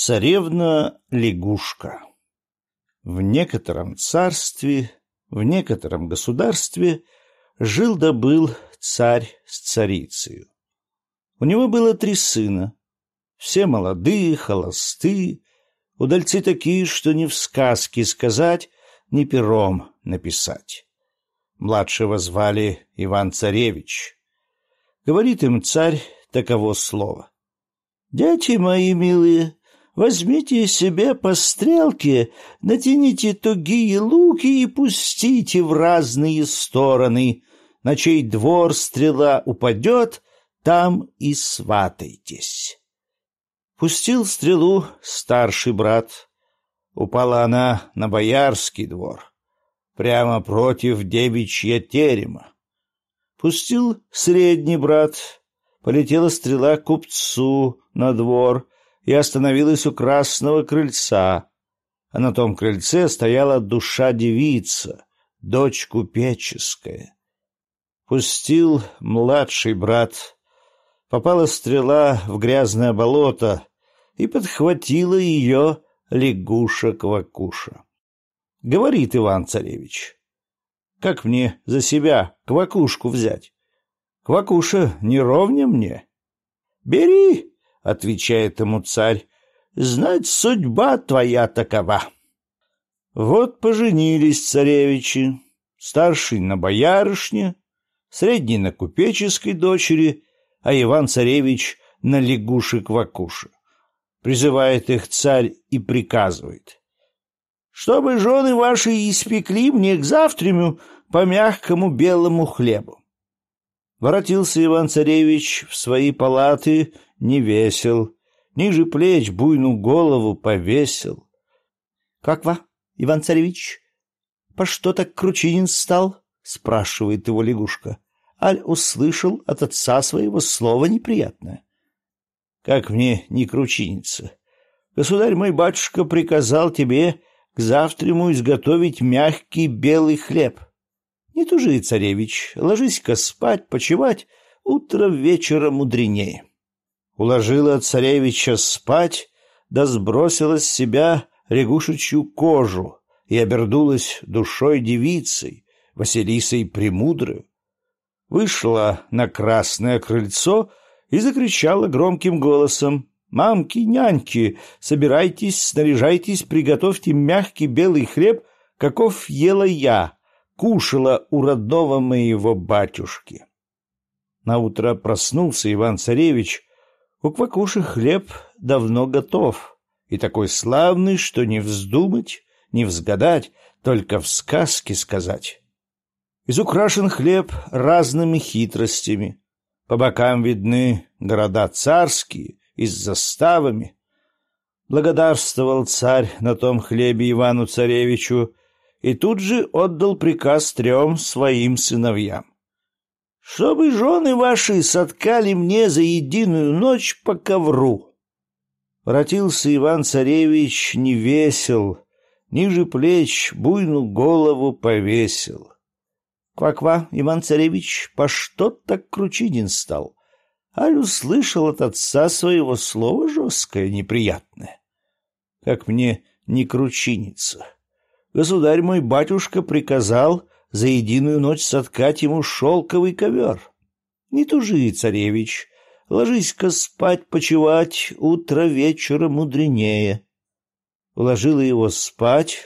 Царевна-лягушка В некотором царстве, в некотором государстве жил да был царь с царицею. У него было три сына, все молодые, холосты, удальцы такие, что ни в сказке сказать, ни пером написать. Младшего звали Иван-Царевич. Говорит им царь таково слово. «Дети мои милые, Возьмите себе по стрелке, натяните тугие луки и пустите в разные стороны. На чей двор стрела упадет, там и сватайтесь. Пустил стрелу старший брат. Упала она на боярский двор, прямо против девичья терема. Пустил средний брат, полетела стрела купцу на двор — и остановилась у красного крыльца, а на том крыльце стояла душа девица, дочь купеческая. Пустил младший брат, попала стрела в грязное болото и подхватила ее лягуша-квакуша. Говорит Иван-царевич, как мне за себя квакушку взять? Квакуша не ровня мне. Бери, — отвечает ему царь, — «знать судьба твоя такова». Вот поженились царевичи, старший на боярышне, средний на купеческой дочери, а Иван-царевич на лягушек-вакуше. Призывает их царь и приказывает. «Чтобы жены ваши испекли мне к завтрамю по мягкому белому хлебу». Воротился Иван-царевич в свои палаты не весел, ниже плеч буйную голову повесил. — Как ва, Иван-царевич? По что так кручинин стал? — спрашивает его лягушка. Аль услышал от отца своего слово неприятное. — Как мне не кручиниться? Государь мой батюшка приказал тебе к завтраму изготовить мягкий белый хлеб. Не тужи, царевич, ложись-ка спать, почевать, утро вечера мудренее уложила царевича спать, да сбросила с себя рягушечью кожу и обернулась душой девицей, Василисой Премудрою. Вышла на красное крыльцо и закричала громким голосом «Мамки, няньки, собирайтесь, снаряжайтесь, приготовьте мягкий белый хлеб, каков ела я, кушала у родного моего батюшки». Наутро проснулся Иван-царевич, у Квакуши хлеб давно готов, и такой славный, что не вздумать, не взгадать, только в сказке сказать. Изукрашен хлеб разными хитростями. По бокам видны города царские и с заставами. Благодарствовал царь на том хлебе Ивану-царевичу и тут же отдал приказ трем своим сыновьям чтобы жены ваши соткали мне за единую ночь по ковру. Воротился Иван-царевич невесел, ниже плеч буйну голову повесил. Ква-ква, Иван-царевич, по что так кручинин стал? Аль услышал от отца своего слова жесткое, неприятное. Как мне не кручиниться? Государь мой батюшка приказал за единую ночь соткать ему шелковый ковер. Не тужи, царевич, ложись-ка спать, почевать, утро вечера мудренее. Уложила его спать,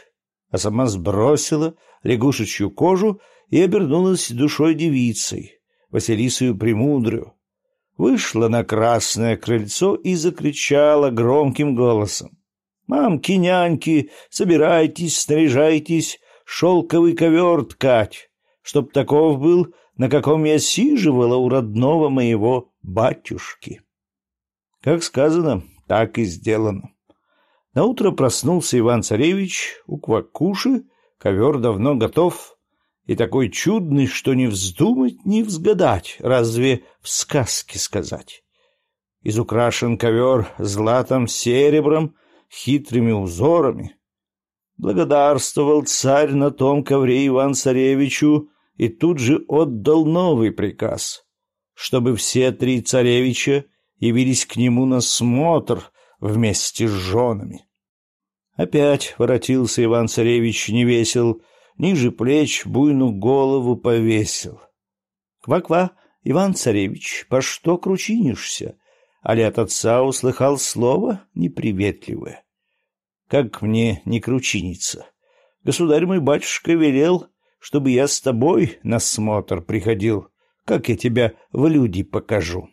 а сама сбросила лягушечью кожу и обернулась душой девицей, Василисою Премудрую. Вышла на красное крыльцо и закричала громким голосом. «Мамки, няньки, собирайтесь, снаряжайтесь, шелковый ковер ткать, чтоб таков был, на каком я сиживала у родного моего батюшки. Как сказано, так и сделано. Наутро проснулся Иван-царевич у Квакуши, ковер давно готов, и такой чудный, что не вздумать, не взгадать, разве в сказке сказать. Изукрашен ковер златом, серебром, хитрыми узорами, Благодарствовал царь на том ковре Иван-царевичу и тут же отдал новый приказ, чтобы все три царевича явились к нему на смотр вместе с женами. Опять воротился Иван-царевич невесел, ниже плеч буйну голову повесил. Ква-ква, Иван-царевич, по что кручинишься? Али от отца услыхал слово неприветливое. Как мне не кручиниться? Государь мой батюшка велел, чтобы я с тобой на смотр приходил, как я тебя в люди покажу.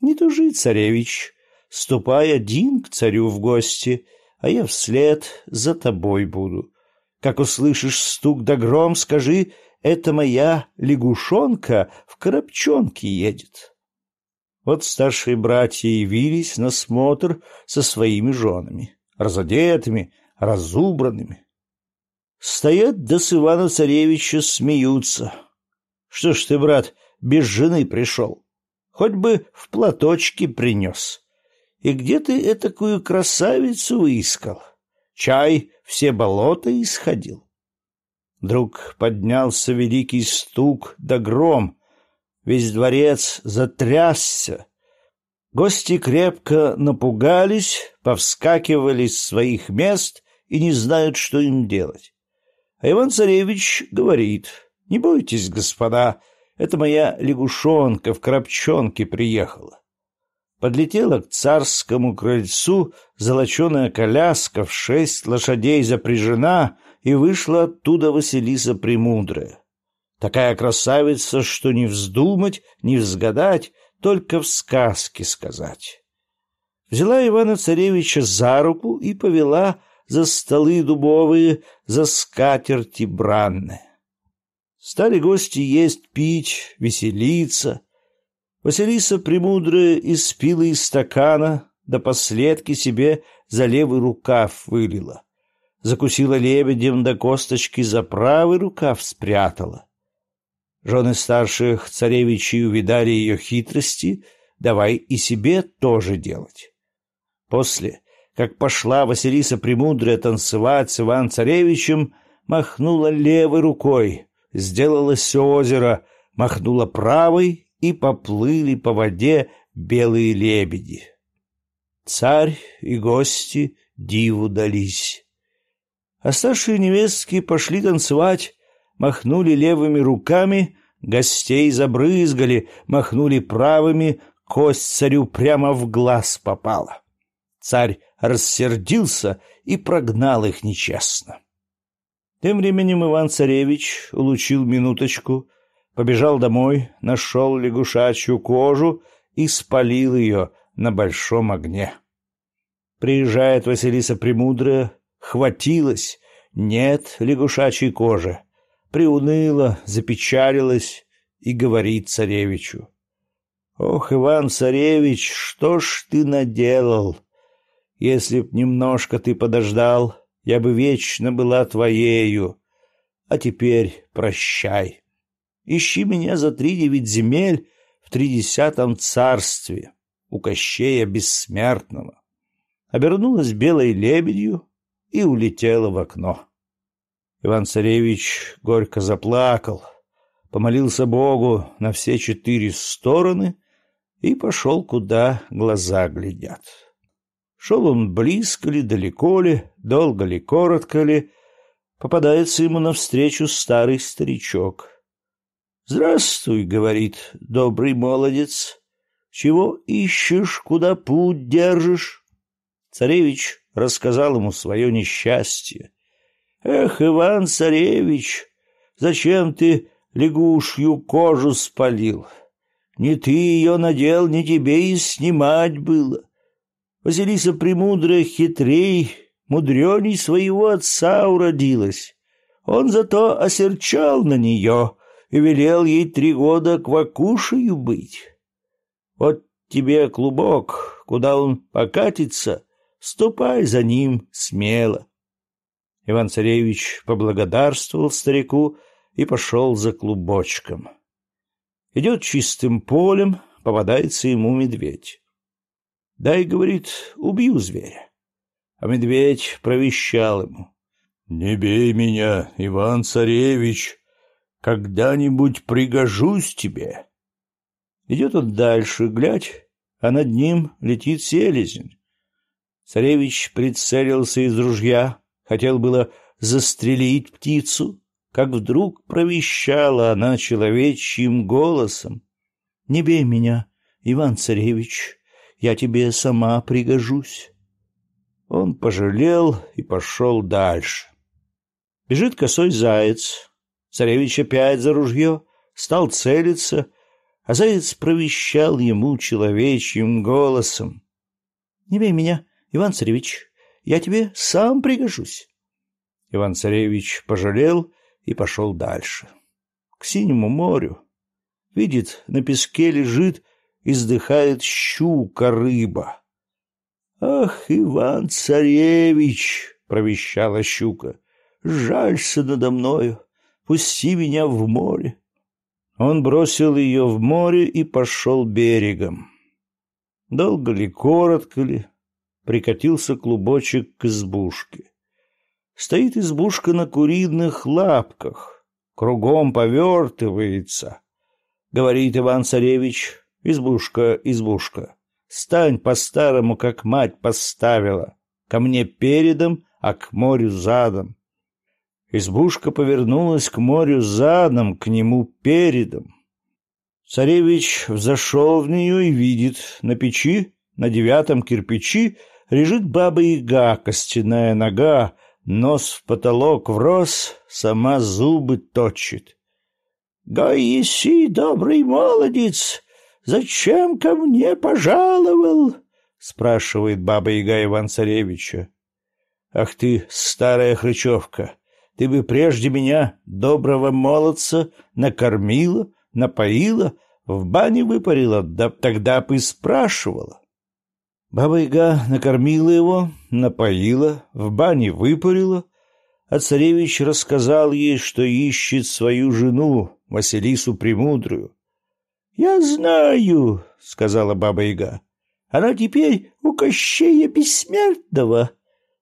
Не тужи, царевич, ступай один к царю в гости, а я вслед за тобой буду. Как услышишь стук да гром, скажи, это моя лягушонка в коробчонке едет. Вот старшие братья явились на смотр со своими женами, разодетыми, разубранными. Стоят да с Ивана-царевича смеются. Что ж ты, брат, без жены пришел? Хоть бы в платочке принес. И где ты этакую красавицу выискал? Чай все болота исходил. Вдруг поднялся великий стук да гром. Весь дворец затрясся. Гости крепко напугались, повскакивали с своих мест и не знают, что им делать. А Иван-царевич говорит, «Не бойтесь, господа, это моя лягушонка в коробчонке приехала». Подлетела к царскому крыльцу золоченая коляска в шесть лошадей запряжена, и вышла оттуда Василиса Премудрая. Такая красавица, что не вздумать, не взгадать, только в сказке сказать. Взяла Ивана-царевича за руку и повела за столы дубовые, за скатерти бранные. Стали гости есть, пить, веселиться. Василиса Премудрая испила из стакана, до последки себе за левый рукав вылила. Закусила лебедем до косточки за правый рукав спрятала. Жены старших царевичей увидали ее хитрости, давай и себе тоже делать. После как пошла Василиса Премудрая танцевать с Иван-Царевичем, махнула левой рукой, сделалось озеро, махнула правой, и поплыли по воде белые лебеди. Царь и гости диву дались. А старшие невестки пошли танцевать, махнули левыми руками, гостей забрызгали, махнули правыми, кость царю прямо в глаз попала. Царь рассердился и прогнал их нечестно. Тем временем Иван-царевич улучил минуточку, побежал домой, нашел лягушачью кожу и спалил ее на большом огне. Приезжает Василиса Премудрая, хватилась, нет лягушачьей кожи, приуныла, запечалилась и говорит царевичу. «Ох, Иван-царевич, что ж ты наделал? Если б немножко ты подождал, я бы вечно была твоею. А теперь прощай. Ищи меня за три девять земель в тридесятом царстве у Кощея Бессмертного. Обернулась белой лебедью и улетела в окно. Иван-царевич горько заплакал, помолился Богу на все четыре стороны и пошел, куда глаза глядят. Шел он близко ли, далеко ли, долго ли, коротко ли, попадается ему навстречу старый старичок. «Здравствуй», — говорит добрый молодец, — «чего ищешь, куда путь держишь?» Царевич рассказал ему свое несчастье. «Эх, Иван-царевич, зачем ты лягушью кожу спалил? Не ты ее надел, не тебе и снимать было. Василиса Премудрая хитрей, мудреней своего отца уродилась. Он зато осерчал на нее и велел ей три года квакушею быть. Вот тебе клубок, куда он покатится, ступай за ним смело. Иван-царевич поблагодарствовал старику и пошел за клубочком. Идет чистым полем, попадается ему медведь. Дай, говорит, убью зверя. А медведь провещал ему. Не бей меня, Иван-царевич, когда-нибудь пригожусь тебе. Идет он дальше, глядь, а над ним летит селезень. Царевич прицелился из ружья, хотел было застрелить птицу, как вдруг провещала она человечьим голосом. — Не бей меня, Иван-царевич, я тебе сама пригожусь. Он пожалел и пошел дальше. Бежит косой заяц. Царевич опять за ружье, стал целиться, а заяц провещал ему человечьим голосом. — Не бей меня, Иван-царевич, я тебе сам пригожусь. Иван-царевич пожалел и пошел дальше. К синему морю. Видит, на песке лежит, издыхает щука-рыба. «Ах, Иван-царевич!» — провещала щука. «Жалься надо мною, пусти меня в море». Он бросил ее в море и пошел берегом. Долго ли, коротко ли, прикатился клубочек к избушке. Стоит избушка на куриных лапках, кругом повертывается. Говорит Иван-царевич, избушка, избушка, стань по-старому, как мать поставила, ко мне передом, а к морю задом. Избушка повернулась к морю задом, к нему передом. Царевич взошел в нее и видит, на печи, на девятом кирпичи, лежит баба-яга, костяная нога, Нос в потолок врос, сама зубы точит. «Гой еси, добрый молодец, зачем ко мне пожаловал?» — спрашивает баба-яга Иван-Царевича. «Ах ты, старая хрычевка, ты бы прежде меня, доброго молодца, накормила, напоила, в бане выпарила, да тогда бы спрашивала». Баба-яга накормила его, напоила, в бане выпарила, а царевич рассказал ей, что ищет свою жену, Василису Премудрую. — Я знаю, — сказала Баба-яга, — она теперь у Кощея Бессмертного.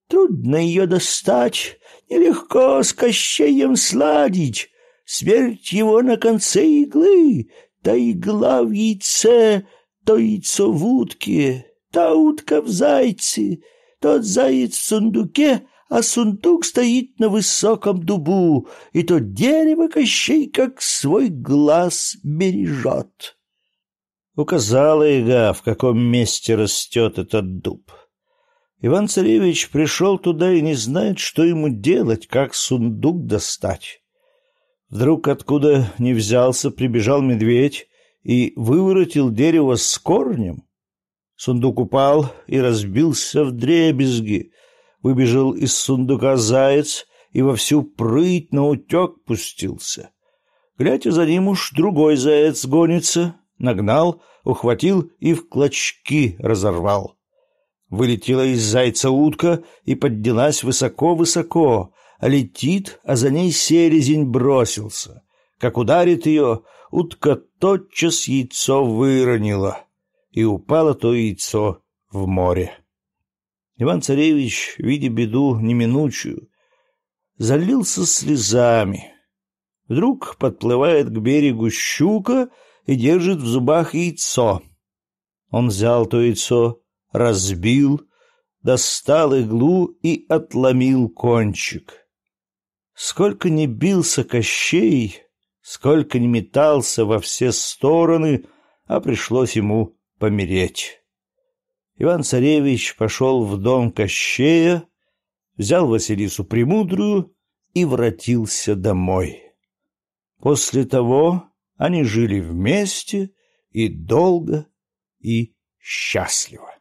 Трудно ее достать, нелегко с Кощеем сладить. Смерть его на конце иглы, та игла в яйце, то яйцо в утке та утка в зайце, тот заяц в сундуке, а сундук стоит на высоком дубу, и то дерево Кощей как свой глаз бережет. Указала Ига, в каком месте растет этот дуб. Иван-царевич пришел туда и не знает, что ему делать, как сундук достать. Вдруг откуда не взялся, прибежал медведь и выворотил дерево с корнем, Сундук упал и разбился в дребезги. Выбежал из сундука заяц и во всю прыть на утек пустился. Глядя за ним уж другой заяц гонится, нагнал, ухватил и в клочки разорвал. Вылетела из зайца утка и поднялась высоко-высоко, а летит, а за ней селезень бросился. Как ударит ее, утка тотчас яйцо выронила и упало то яйцо в море. Иван-царевич, видя беду неминучую, залился слезами. Вдруг подплывает к берегу щука и держит в зубах яйцо. Он взял то яйцо, разбил, достал иглу и отломил кончик. Сколько ни бился Кощей, сколько ни метался во все стороны, а пришлось ему помереть. Иван-царевич пошел в дом Кощея, взял Василису Премудрую и воротился домой. После того они жили вместе и долго, и счастливо.